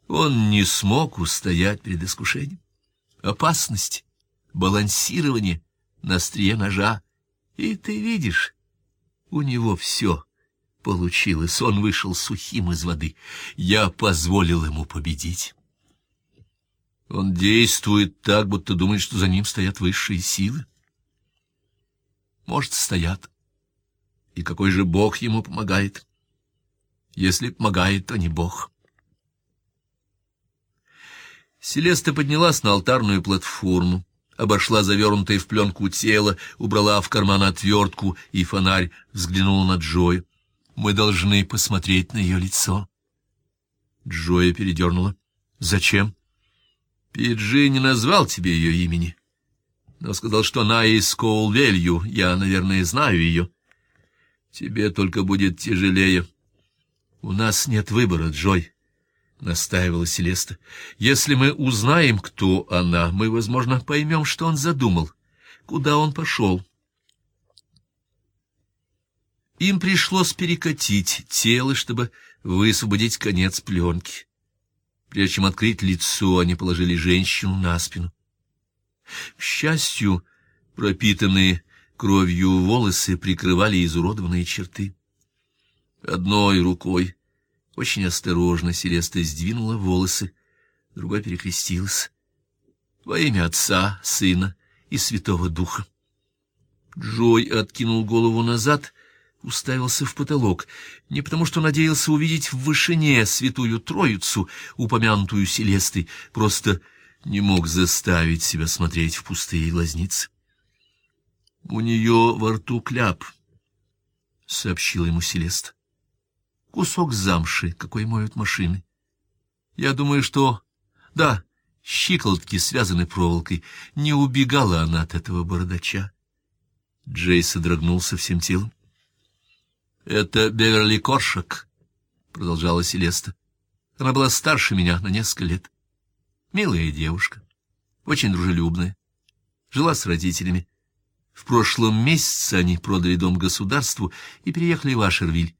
[SPEAKER 1] Он не смог устоять перед искушением. Опасность, балансирование на острие ножа. И ты видишь, у него все получилось. Он вышел сухим из воды. Я позволил ему победить. Он действует так, будто думает, что за ним стоят высшие силы. Может, стоят. И какой же Бог ему помогает? Если помогает, то не Бог. Селеста поднялась на алтарную платформу, обошла завернутое в пленку тело, убрала в карман отвертку и фонарь, взглянула на Джоя. Мы должны посмотреть на ее лицо. Джоя передернула. Зачем? Пиджи не назвал тебе ее имени, но сказал, что она из Коулвелью. Я, наверное, знаю ее. Тебе только будет тяжелее. У нас нет выбора, Джой, — настаивала Селеста. Если мы узнаем, кто она, мы, возможно, поймем, что он задумал, куда он пошел. Им пришлось перекатить тело, чтобы высвободить конец пленки. Прежде чем открыть лицо, они положили женщину на спину. К счастью, пропитанные кровью волосы прикрывали изуродованные черты. Одной рукой, очень осторожно, Селеста сдвинула волосы, другой перекрестилась. Во имя Отца, Сына и Святого Духа. Джой откинул голову назад уставился в потолок, не потому что надеялся увидеть в вышине святую Троицу, упомянутую Селестой, просто не мог заставить себя смотреть в пустые глазницы. — У нее во рту кляп, — сообщила ему Селеста. — Кусок замши, какой моют машины. Я думаю, что... Да, щиколотки связаны проволокой. Не убегала она от этого бородача. Джейс дрогнулся всем телом. «Это Беверли Коршак», — продолжала Селеста. «Она была старше меня на несколько лет. Милая девушка, очень дружелюбная, жила с родителями. В прошлом месяце они продали дом государству и переехали в Ашервиль.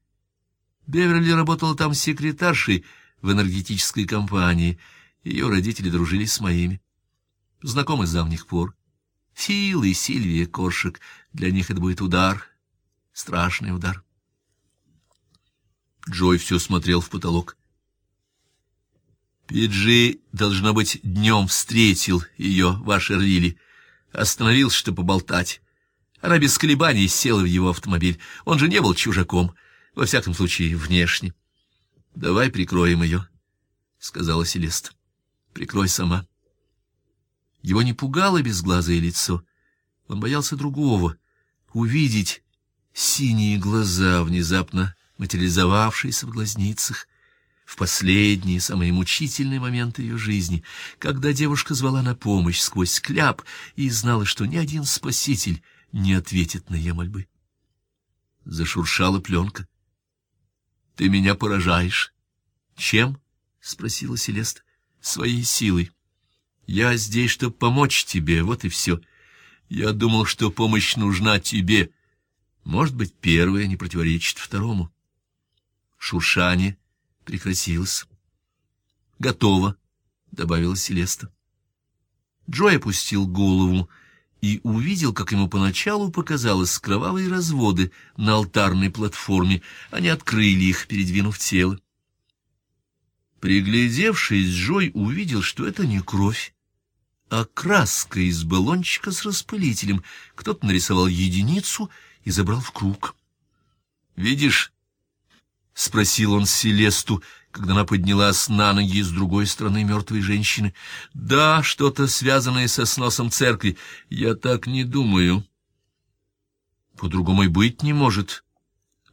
[SPEAKER 1] Беверли работала там секретаршей в энергетической компании. Ее родители дружили с моими. Знакомы с давних пор. Фил и Сильвия Коршак, для них это будет удар, страшный удар. Джой все смотрел в потолок. Пиджи, должно быть, днем встретил ее в Ашервилле. Остановился, чтобы поболтать. Она без колебаний села в его автомобиль. Он же не был чужаком, во всяком случае, внешне. — Давай прикроем ее, — сказала Селеста. — Прикрой сама. Его не пугало безглазое лицо. Он боялся другого — увидеть синие глаза внезапно материализовавшийся в глазницах, в последние, самые мучительные моменты ее жизни, когда девушка звала на помощь сквозь кляп и знала, что ни один спаситель не ответит на ее мольбы. Зашуршала пленка. — Ты меня поражаешь. — Чем? — спросила Селеста. — Своей силой. Я здесь, чтобы помочь тебе, вот и все. Я думал, что помощь нужна тебе. Может быть, первое не противоречит второму. Шуршание прекратилось. «Готово», — добавила Селеста. Джой опустил голову и увидел, как ему поначалу показалось кровавые разводы на алтарной платформе. Они открыли их, передвинув тело. Приглядевшись, Джой увидел, что это не кровь, а краска из баллончика с распылителем. Кто-то нарисовал единицу и забрал в круг. «Видишь, — спросил он Селесту, когда она поднялась на ноги с другой стороны мертвой женщины. — Да, что-то связанное со сносом церкви. Я так не думаю. — По-другому и быть не может.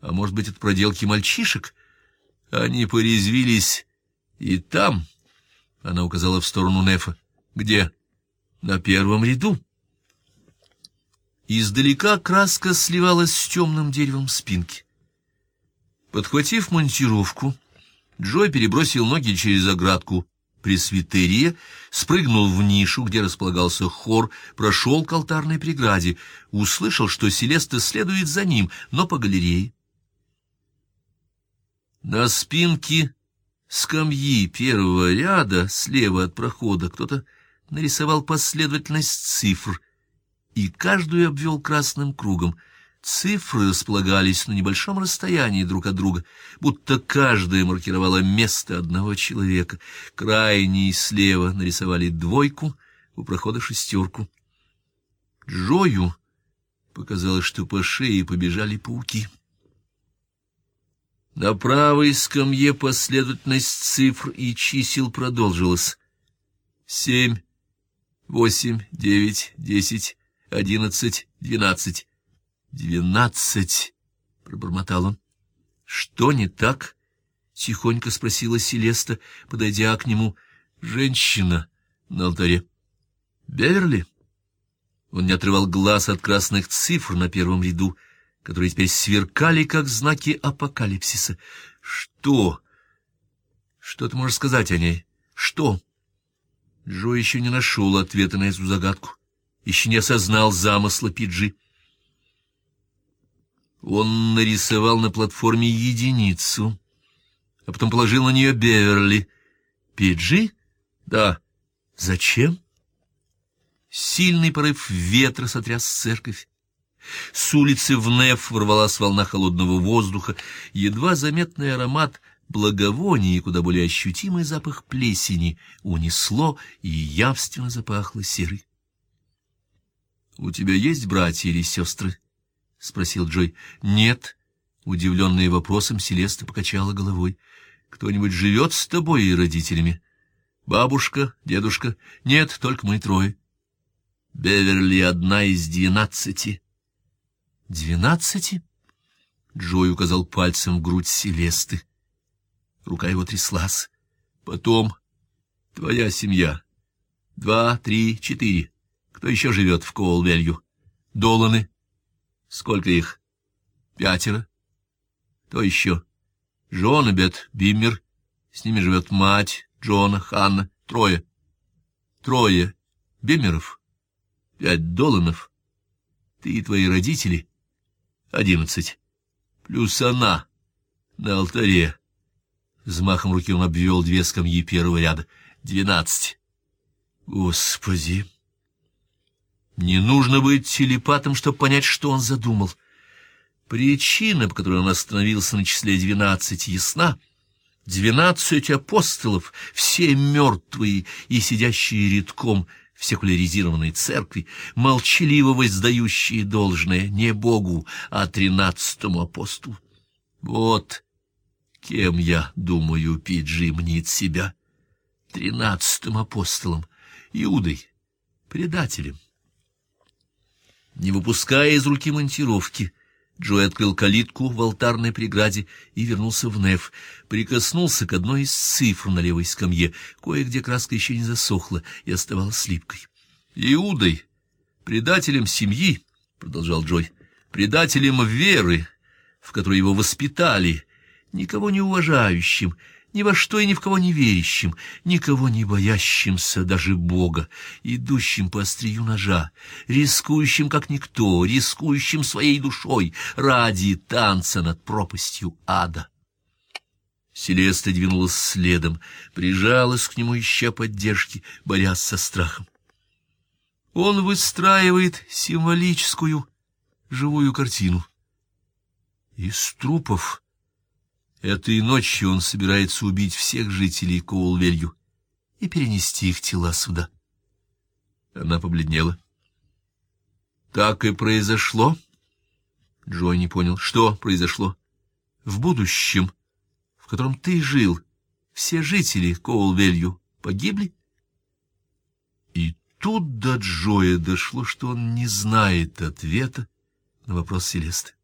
[SPEAKER 1] А может быть, это проделки мальчишек? Они порезвились и там, — она указала в сторону Нефа. — Где? — На первом ряду. Издалека краска сливалась с темным деревом спинки. Подхватив монтировку, Джой перебросил ноги через оградку пресвитерия, спрыгнул в нишу, где располагался хор, прошел к алтарной преграде, услышал, что Селеста следует за ним, но по галерее. На спинке скамьи первого ряда, слева от прохода, кто-то нарисовал последовательность цифр и каждую обвел красным кругом — Цифры располагались на небольшом расстоянии друг от друга, будто каждая маркировала место одного человека. Крайние слева нарисовали двойку, у прохода шестерку. Джою показалось, что по шее побежали пауки. На правой скамье последовательность цифр и чисел продолжилась. Семь, восемь, девять, десять, одиннадцать, двенадцать. «Двенадцать!» — пробормотал он. «Что не так?» — тихонько спросила Селеста, подойдя к нему. «Женщина на алтаре». «Беверли?» Он не отрывал глаз от красных цифр на первом ряду, которые теперь сверкали, как знаки апокалипсиса. «Что? Что ты можешь сказать о ней? Что?» Джо еще не нашел ответа на эту загадку, еще не осознал замысла Пиджи. Он нарисовал на платформе единицу, а потом положил на нее Беверли. Пиджи? Да. Зачем? Сильный порыв ветра сотряс церковь. С улицы в Неф ворвалась волна холодного воздуха, едва заметный аромат благовония и куда более ощутимый запах плесени унесло и явственно запахло серой. — У тебя есть братья или сестры? — спросил Джой. — Нет. Удивленная вопросом, Селеста покачала головой. — Кто-нибудь живет с тобой и родителями? — Бабушка, дедушка? — Нет, только мы трое. — Беверли одна из двенадцати. — Двенадцати? Джой указал пальцем в грудь Селесты. Рука его тряслась. — Потом твоя семья. Два, три, четыре. Кто еще живет в Коулвелью? Доланы. Сколько их? Пятеро. То еще. Джонабет, Биммер. С ними живет мать, Джона, Ханна. Трое. Трое. Биммеров. Пять Доланов. Ты и твои родители. Одиннадцать. Плюс она на алтаре. Взмахом руки он обвел две скамьи первого ряда. Двенадцать. Господи! Не нужно быть телепатом, чтобы понять, что он задумал. Причина, по которой он остановился на числе двенадцать, ясна. Двенадцать апостолов, все мертвые и сидящие редком в секуляризированной церкви, молчаливо воздающие должное не Богу, а тринадцатому апостолу. Вот кем я, думаю, Пиджи мнит себя. Тринадцатым апостолом, Иудой, предателем. Не выпуская из руки монтировки, Джой открыл калитку в алтарной преграде и вернулся в Неф. Прикоснулся к одной из цифр на левой скамье. Кое-где краска еще не засохла и оставалась слипкой. «Иудой, предателем семьи», — продолжал Джой, — «предателем веры, в которой его воспитали, никого не уважающим, ни во что и ни в кого не верящим, никого не боящимся, даже Бога, идущим по острию ножа, рискующим как никто, рискующим своей душой ради танца над пропастью ада. Селеста двинулась следом, прижалась к нему, ища поддержки, борясь со страхом. Он выстраивает символическую живую картину. Из трупов Этой ночью он собирается убить всех жителей Коулвелью и перенести их тела сюда. Она побледнела. Так и произошло. Джой не понял, что произошло. В будущем, в котором ты жил, все жители Коулвелью погибли? И тут до Джоя дошло, что он не знает ответа на вопрос Селесты.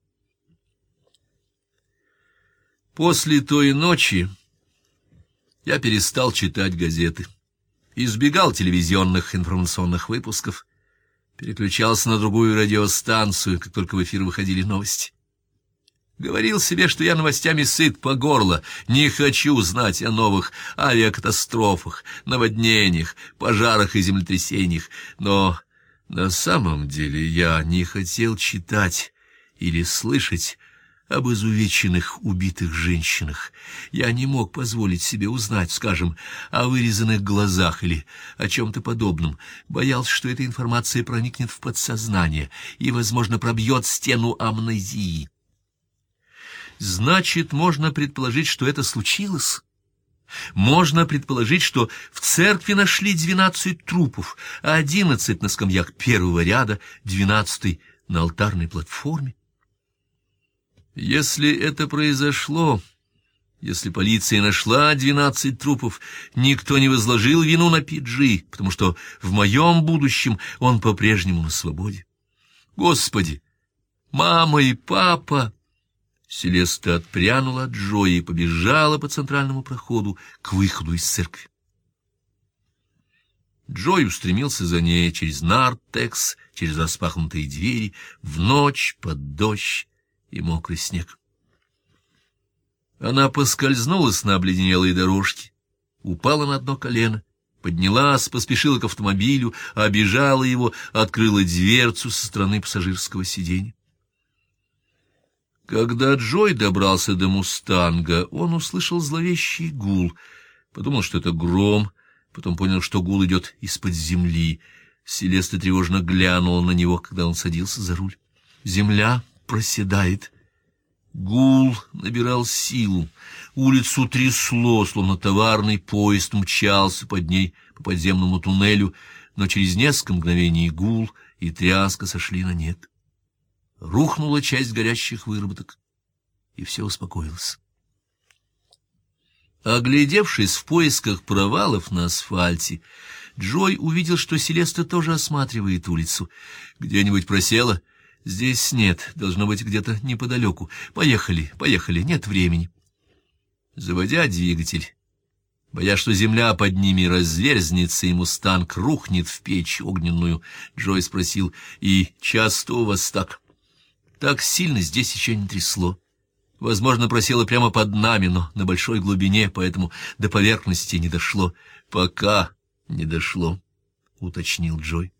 [SPEAKER 1] После той ночи я перестал читать газеты, избегал телевизионных информационных выпусков, переключался на другую радиостанцию, как только в эфир выходили новости. Говорил себе, что я новостями сыт по горло, не хочу знать о новых авиакатастрофах, наводнениях, пожарах и землетрясениях, но на самом деле я не хотел читать или слышать об изувеченных убитых женщинах. Я не мог позволить себе узнать, скажем, о вырезанных глазах или о чем-то подобном. Боялся, что эта информация проникнет в подсознание и, возможно, пробьет стену амнезии. Значит, можно предположить, что это случилось? Можно предположить, что в церкви нашли двенадцать трупов, а одиннадцать на скамьях первого ряда, двенадцатый на алтарной платформе. Если это произошло, если полиция нашла двенадцать трупов, никто не возложил вину на Пиджи, потому что в моем будущем он по-прежнему на свободе. Господи, мама и папа... Селеста отпрянула от Джои и побежала по центральному проходу к выходу из церкви. Джой устремился за ней через нартекс, через распахнутые двери, в ночь, под дождь, и мокрый снег. Она поскользнулась на обледенелой дорожке, упала на одно колено, поднялась, поспешила к автомобилю, обижала его, открыла дверцу со стороны пассажирского сиденья. Когда Джой добрался до «Мустанга», он услышал зловещий гул, подумал, что это гром, потом понял, что гул идет из-под земли. Селеста тревожно глянула на него, когда он садился за руль. Земля проседает. Гул набирал силу, улицу трясло, словно товарный поезд мчался под ней по подземному туннелю, но через несколько мгновений гул и тряска сошли на нет. Рухнула часть горящих выработок, и все успокоилось. Оглядевшись в поисках провалов на асфальте, Джой увидел, что Селеста тоже осматривает улицу. Где-нибудь просела — Здесь нет, должно быть где-то неподалеку. Поехали, поехали, нет времени. Заводя двигатель, боясь, что земля под ними разверзнется, и мустанг рухнет в печь огненную, Джой спросил, и часто у вас так? Так сильно здесь еще не трясло. Возможно, просело прямо под нами, но на большой глубине, поэтому до поверхности не дошло. Пока не дошло, — уточнил Джой.